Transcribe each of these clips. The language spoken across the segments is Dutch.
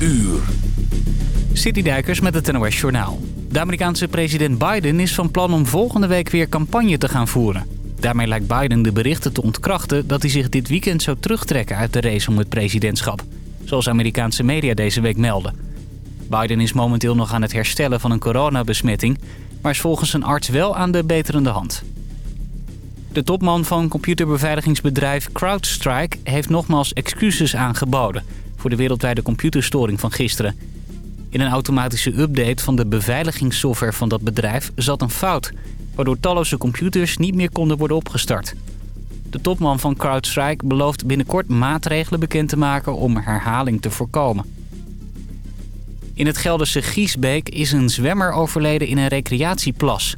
uur. Citydijkers met het NOS Journaal. De Amerikaanse president Biden is van plan om volgende week weer campagne te gaan voeren. Daarmee lijkt Biden de berichten te ontkrachten dat hij zich dit weekend zou terugtrekken uit de race om het presidentschap. Zoals Amerikaanse media deze week melden. Biden is momenteel nog aan het herstellen van een coronabesmetting... maar is volgens een arts wel aan de beterende hand. De topman van computerbeveiligingsbedrijf CrowdStrike heeft nogmaals excuses aangeboden... voor de wereldwijde computerstoring van gisteren. In een automatische update van de beveiligingssoftware van dat bedrijf zat een fout... waardoor talloze computers niet meer konden worden opgestart. De topman van CrowdStrike belooft binnenkort maatregelen bekend te maken om herhaling te voorkomen. In het Gelderse Giesbeek is een zwemmer overleden in een recreatieplas.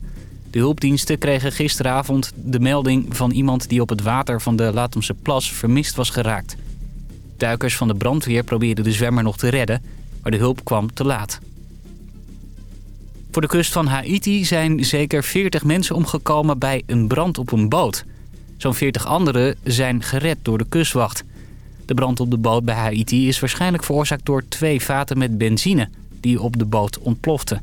De hulpdiensten kregen gisteravond de melding van iemand die op het water van de Latemse plas vermist was geraakt. Duikers van de brandweer probeerden de zwemmer nog te redden, maar de hulp kwam te laat. Voor de kust van Haiti zijn zeker 40 mensen omgekomen bij een brand op een boot. Zo'n 40 anderen zijn gered door de kustwacht. De brand op de boot bij Haiti is waarschijnlijk veroorzaakt door twee vaten met benzine die op de boot ontploften.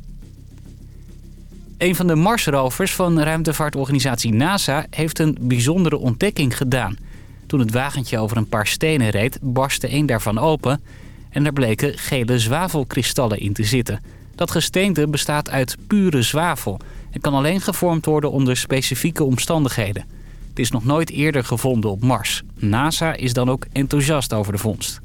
Een van de Marsrovers van ruimtevaartorganisatie NASA heeft een bijzondere ontdekking gedaan. Toen het wagentje over een paar stenen reed, barstte een daarvan open en er bleken gele zwavelkristallen in te zitten. Dat gesteente bestaat uit pure zwavel en kan alleen gevormd worden onder specifieke omstandigheden. Het is nog nooit eerder gevonden op Mars. NASA is dan ook enthousiast over de vondst.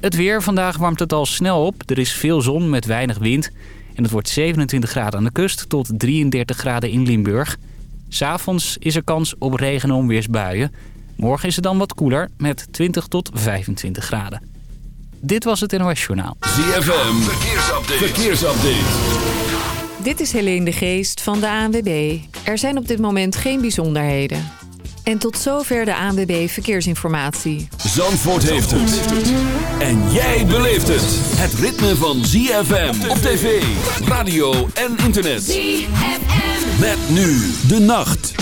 Het weer. Vandaag warmt het al snel op. Er is veel zon met weinig wind. En het wordt 27 graden aan de kust tot 33 graden in Limburg. S'avonds is er kans op regen- en onweersbuien. Morgen is het dan wat koeler met 20 tot 25 graden. Dit was het NOS Journaal. ZFM. Verkeersupdate. Verkeersupdate. Dit is Helene de Geest van de ANWB. Er zijn op dit moment geen bijzonderheden. En tot zover de ANWB Verkeersinformatie. Zandvoort heeft het. En jij beleeft het. Het ritme van ZFM op tv, radio en internet. ZFM. Met nu de nacht.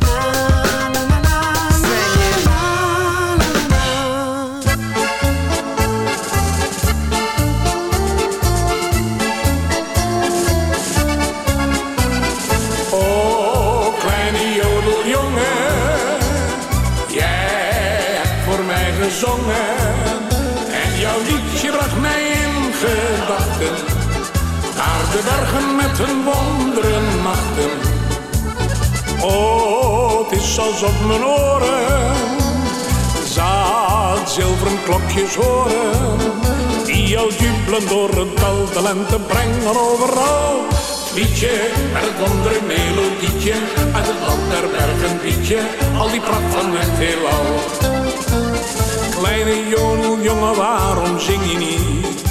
bergen met hun wonderen nachten. Oh, het is alsof mijn oren zaad zilveren klokjes horen. Die al jubelen door het dal de lente brengen overal. Liedje, het wondere melodietje, uit het land der bergen liedje, al die pracht van het heelal. Kleine jongen, waarom zing je niet?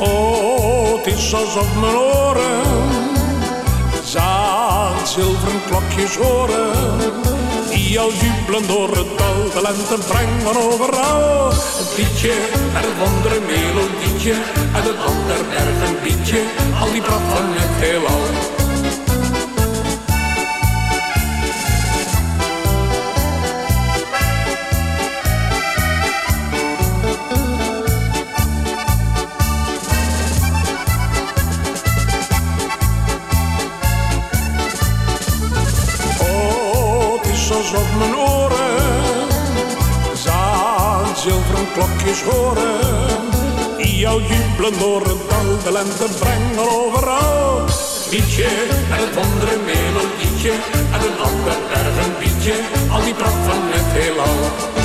Oh, het is alsof mijn oren zaad zilveren klokjes horen. Die al jubelen door het dal, de lente brengen overal. Het liedje, het wondere melodietje, uit het land der bergen liedje, al die van het heelal. Krokjes horen. Die jou jubelen door het dal, de lente brengen overal. Liedje en het wondere melodietje en een ander erg een bietje, al die pracht van het heelal.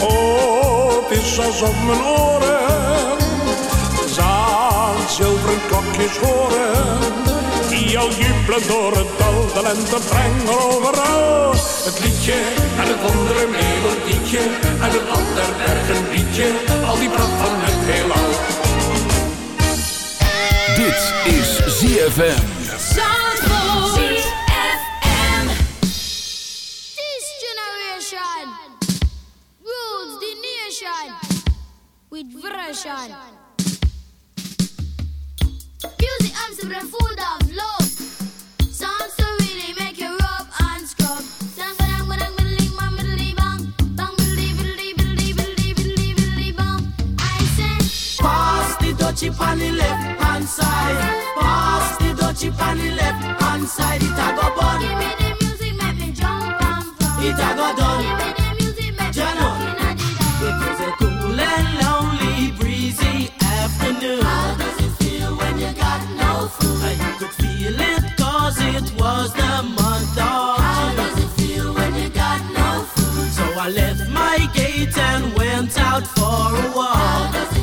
Oh, het is alsof mijn oren zaan zilveren klokjes horen. Die al jubelen door het dal, de lente brengen overal. Het liedje en het wondere melodietje en een ander erg een liedje. Al die pracht van het heelal. Dit is ZFM. With. Music I'm super full of love. Songs to really make you rub and scrub. Pass the dutchie on the left hand side. Pass the dutchie on the left hand side. It a go bun. give me the music, make me jump and from. It a go done. Was the month of How does it feel when you got no food? So I left my gate and went out for a walk.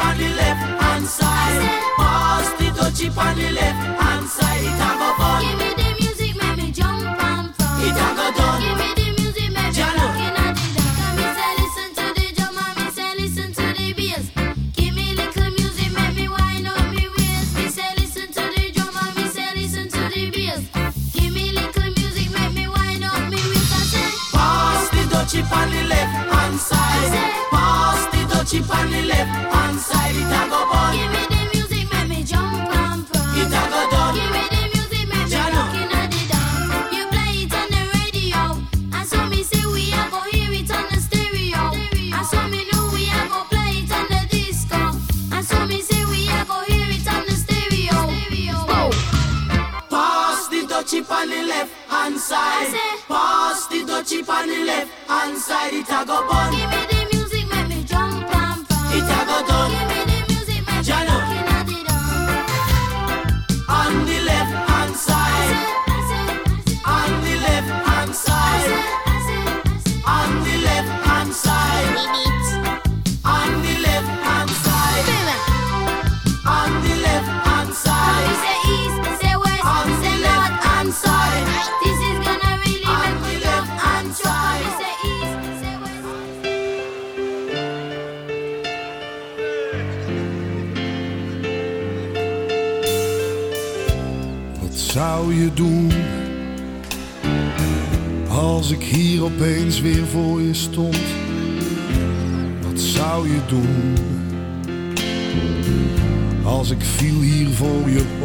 On the left hand side. Pass the dutchie on the left hand side. It a go fun. Give me the music, make me jump and from. It a go done. Give me the music, make me rockin' at the dawn. Come me say listen to the drum and me say listen to the bass. Give me little music, make me wind up me waist. Me say listen to the drum and me say listen to the bass. Give me little music, make me wind up me waist. I say Pass the dutchie on the left hand side. Pass the dutchie on the left hand Dragobone.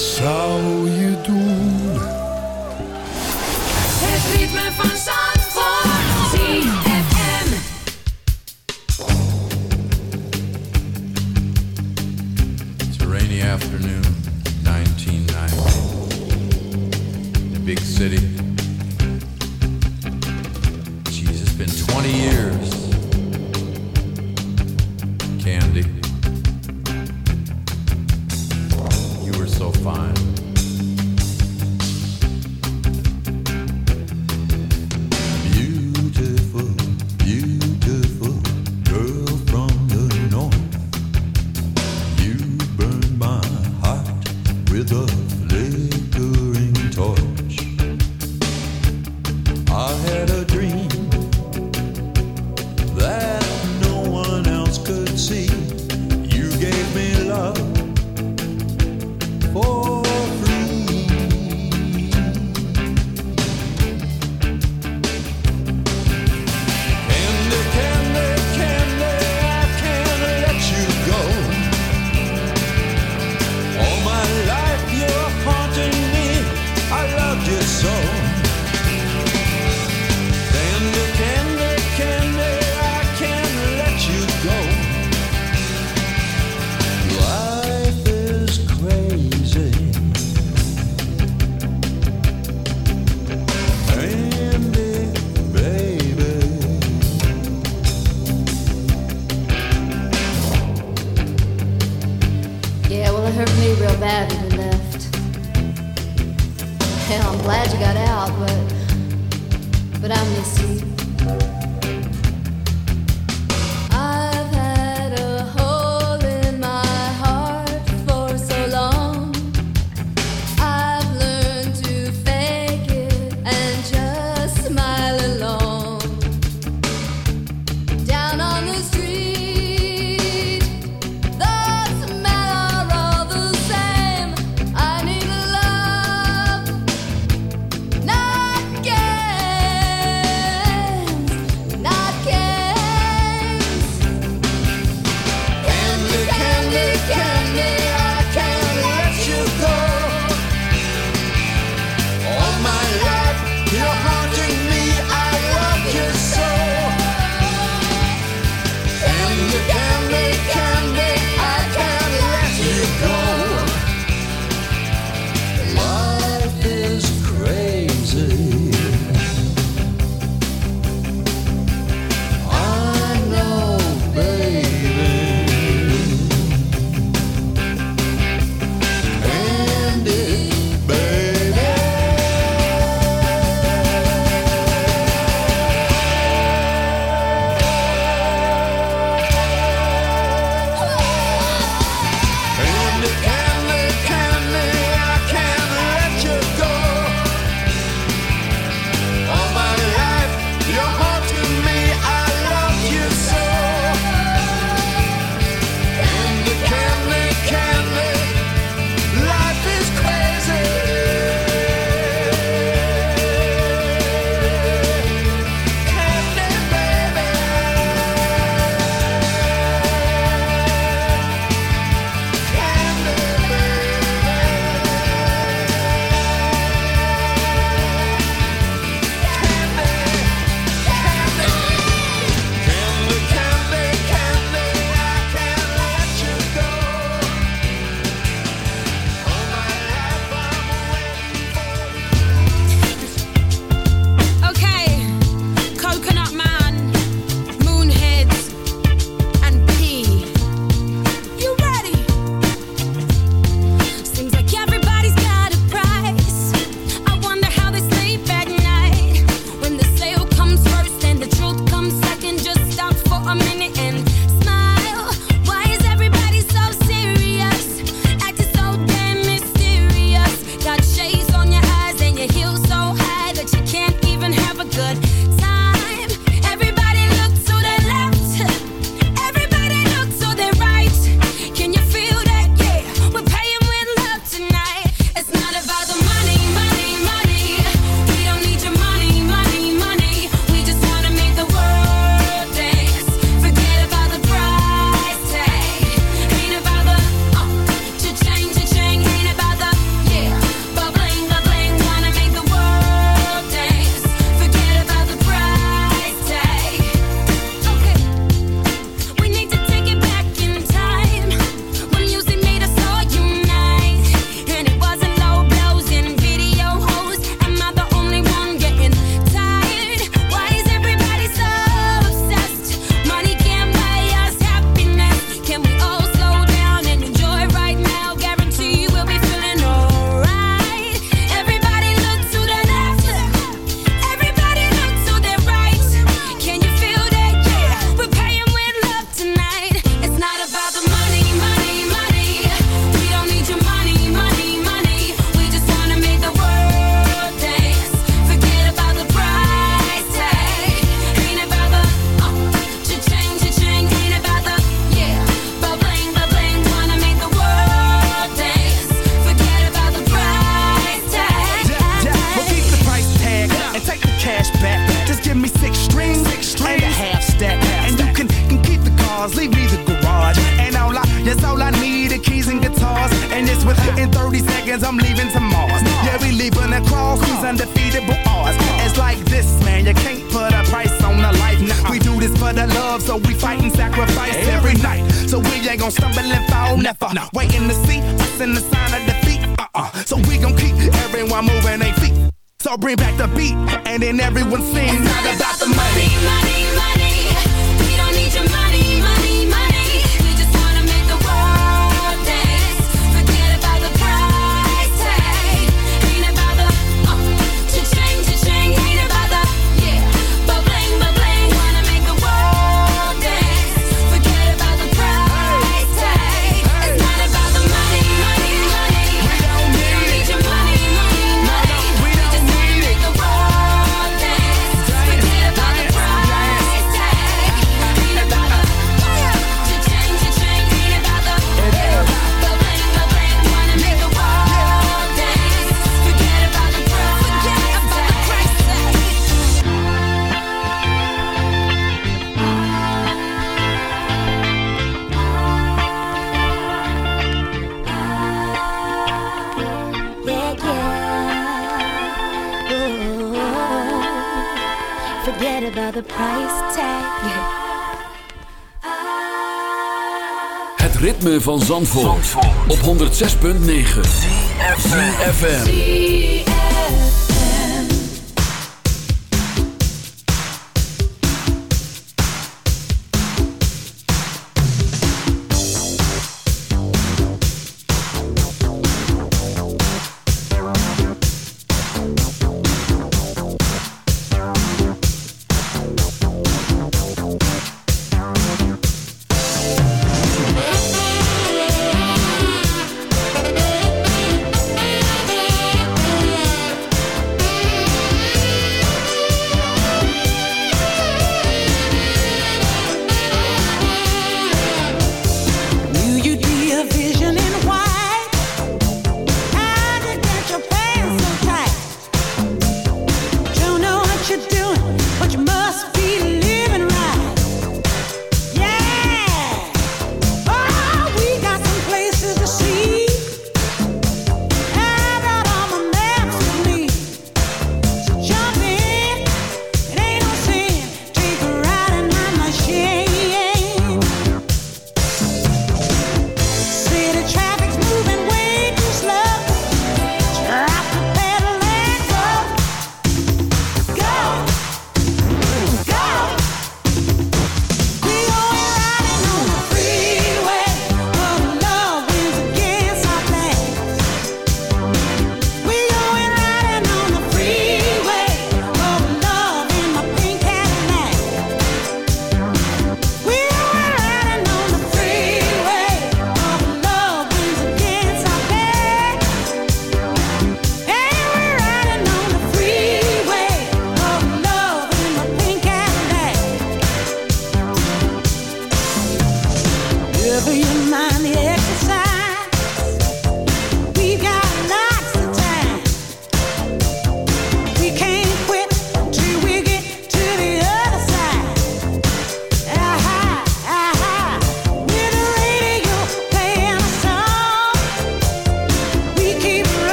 Zou je doen? Het ritme van but I miss you. about the price tag. Het ritme van Zandvoort, Zandvoort. op 106.9 FM.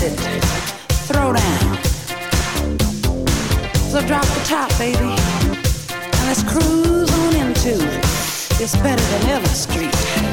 Throw down. So drop the top, baby. And let's cruise on into it's better than ever street.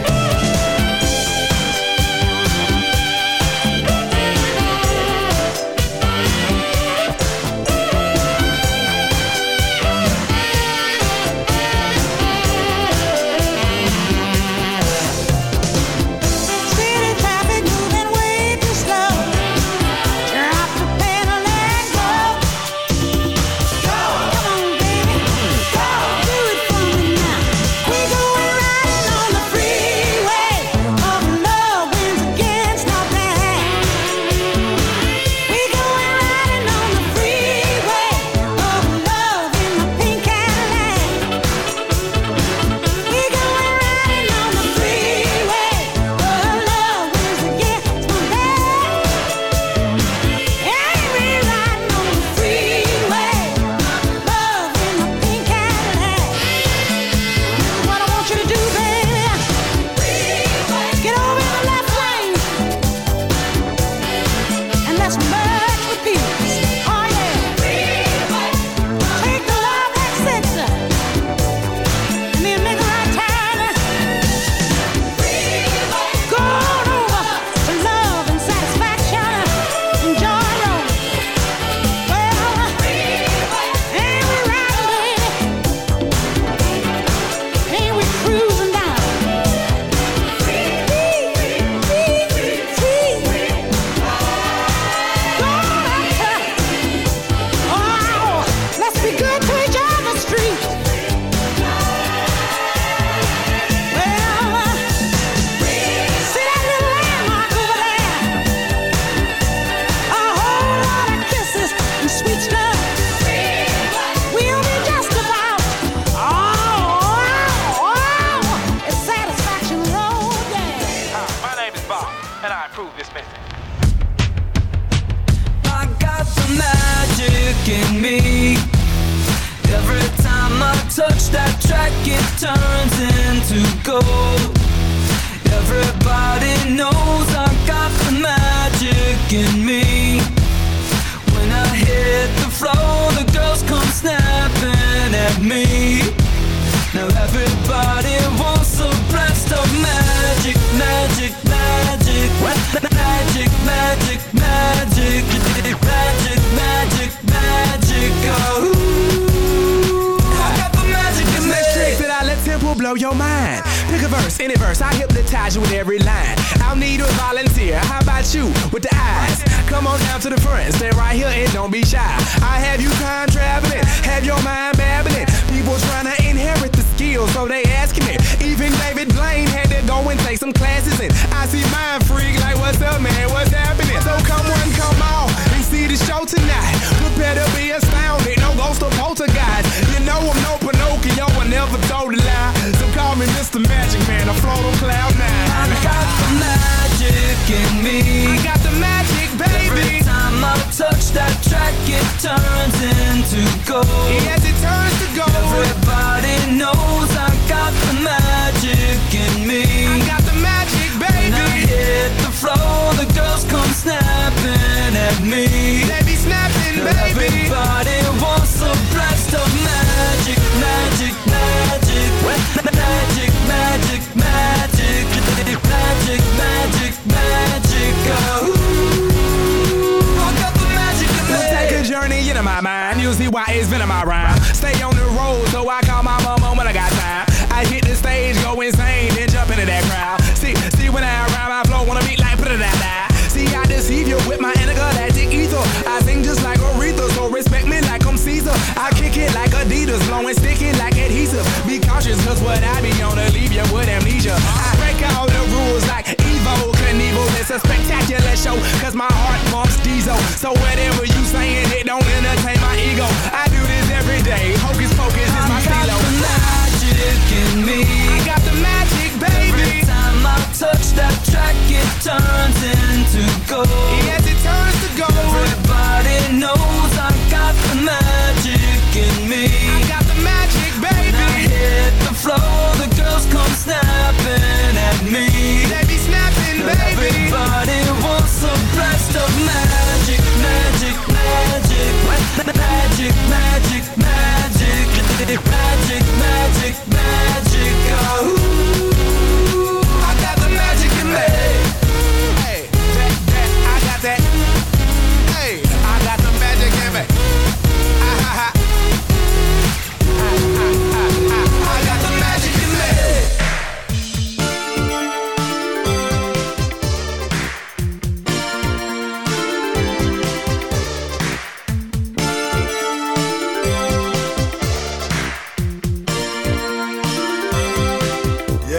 me.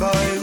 Bye.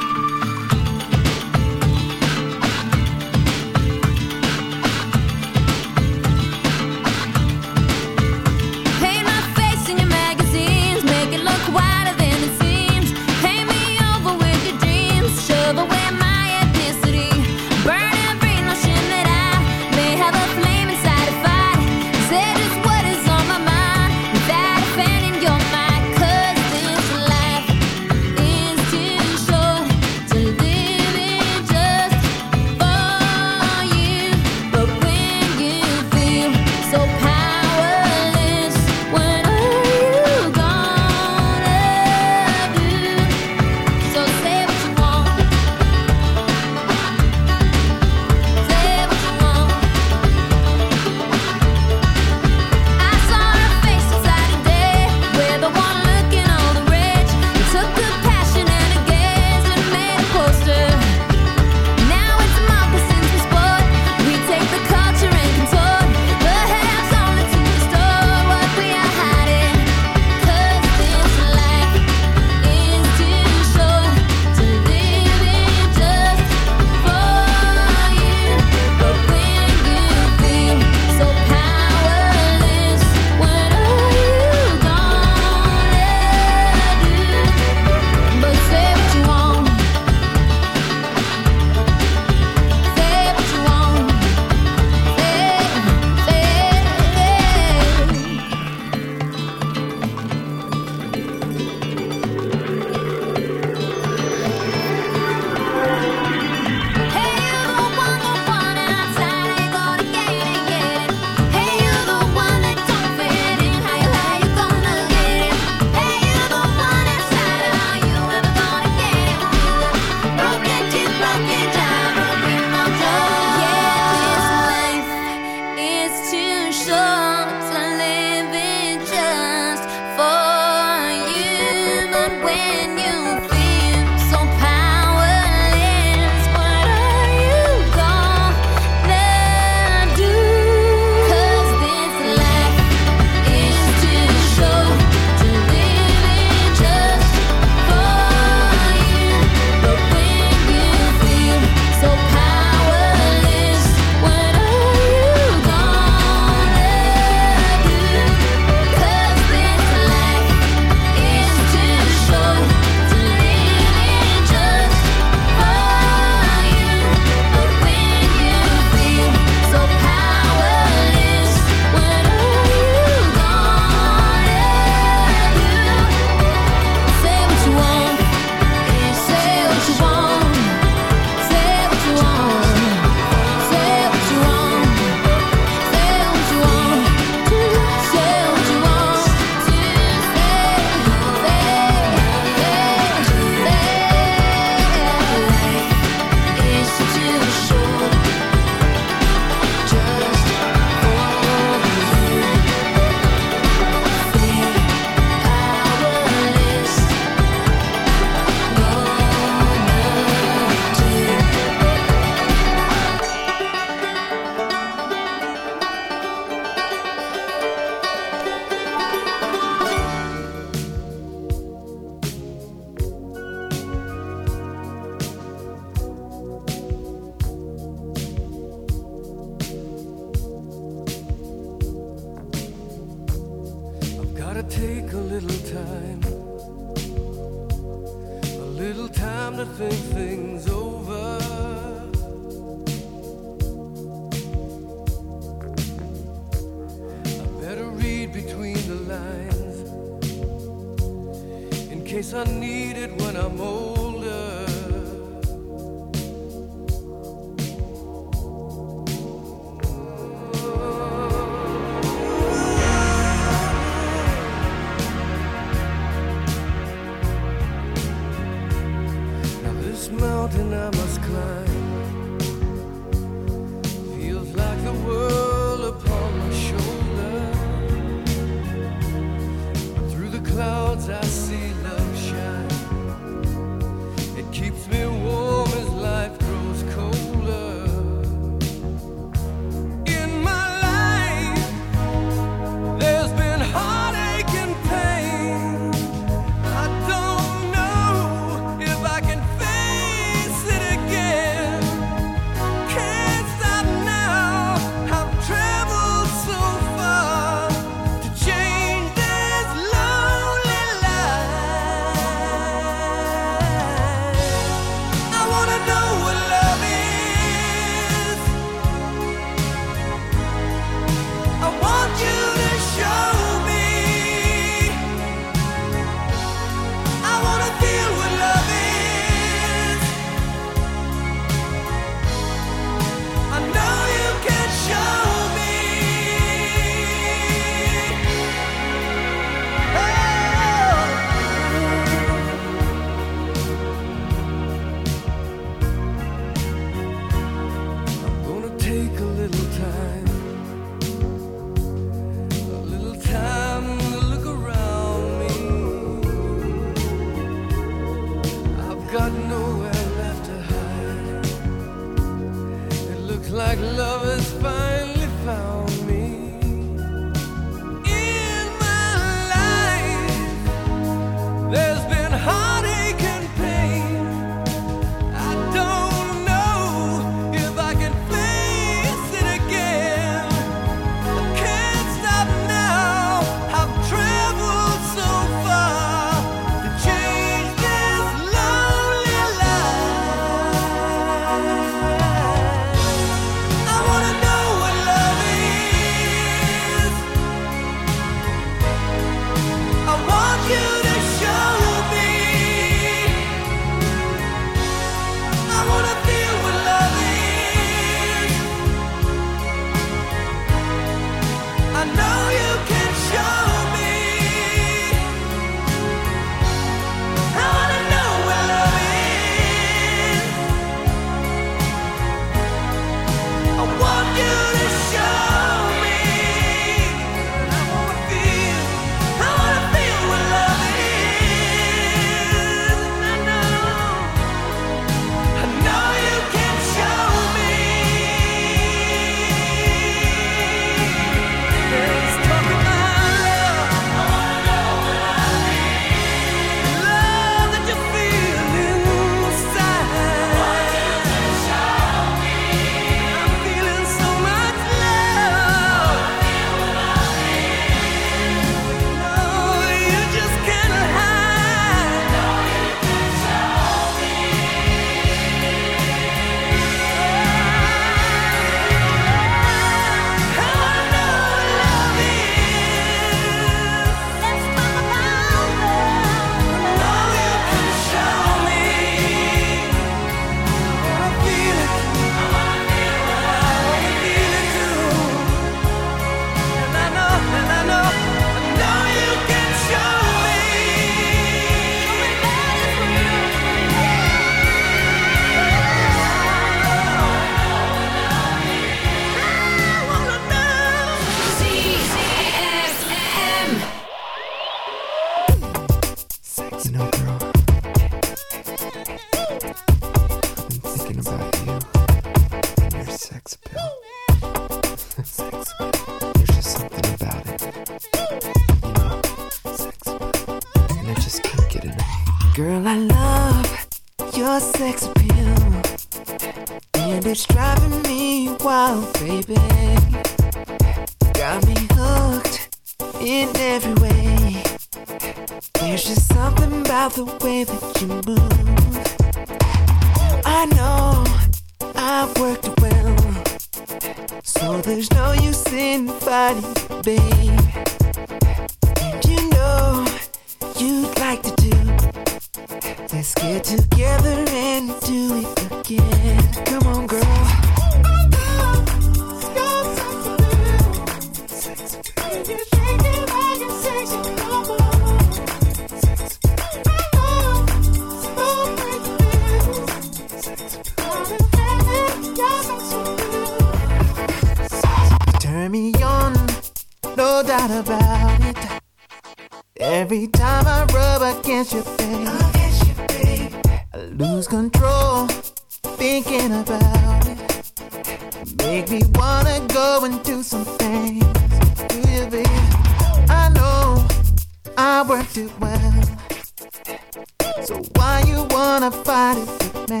why you wanna fight it with me.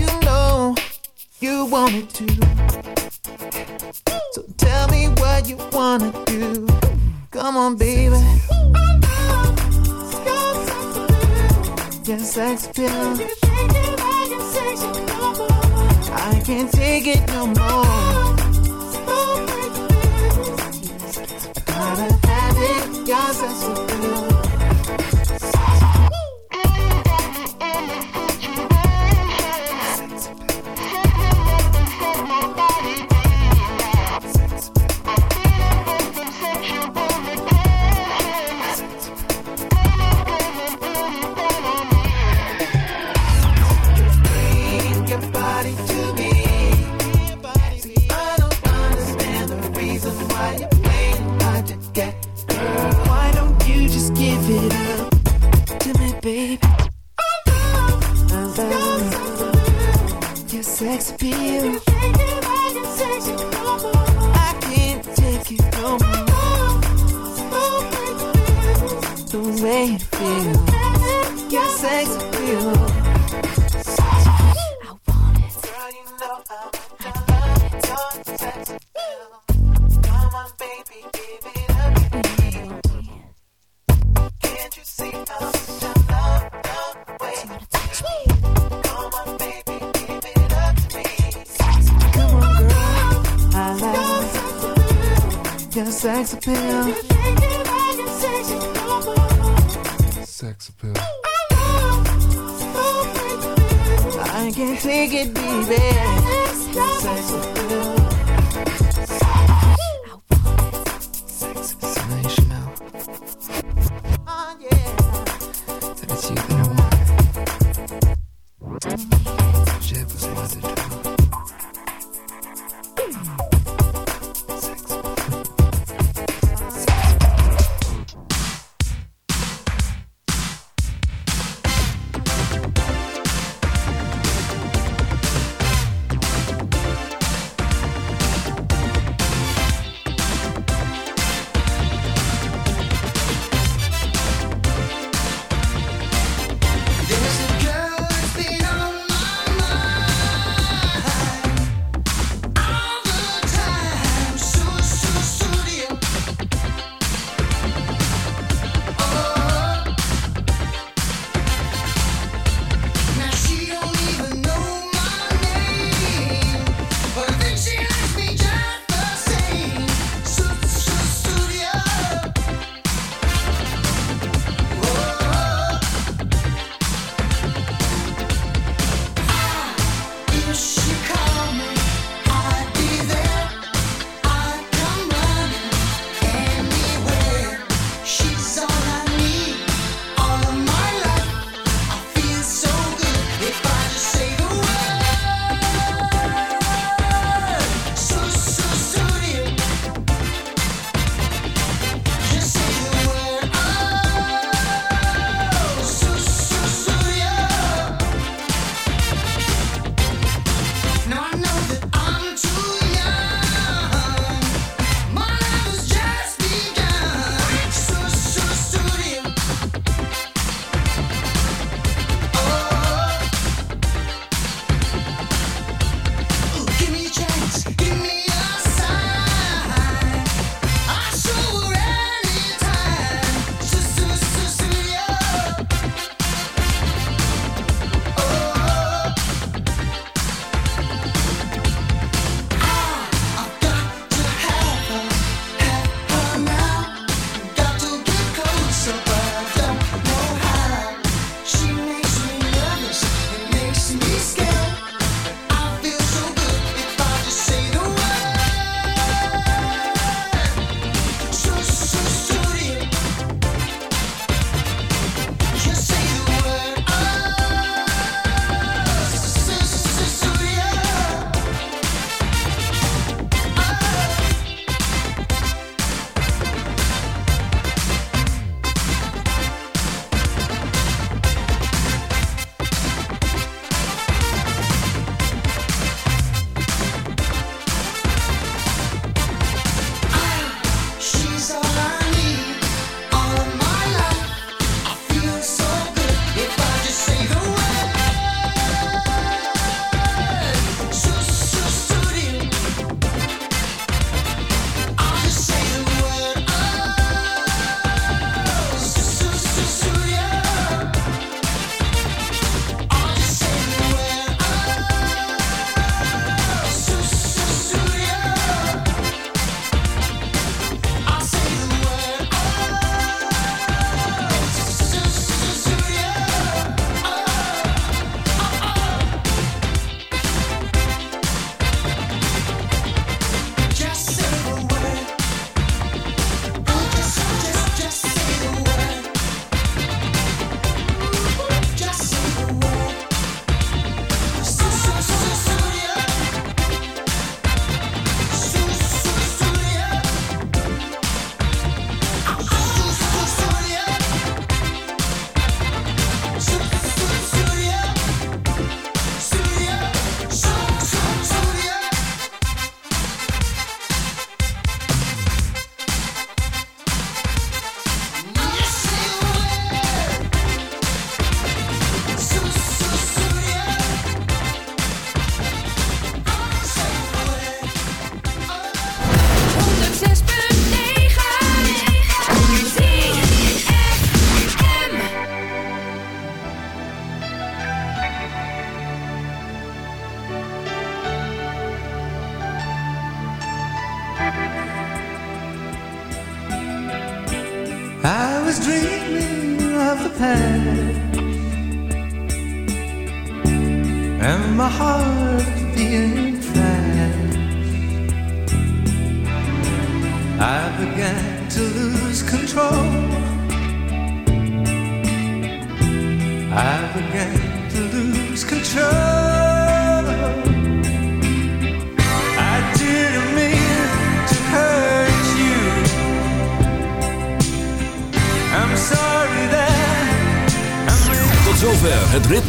You know you wanted to. So tell me what you wanna do. Come on, baby. Your sex pill. I can't take it no more. I gotta have it. Your sex appeal.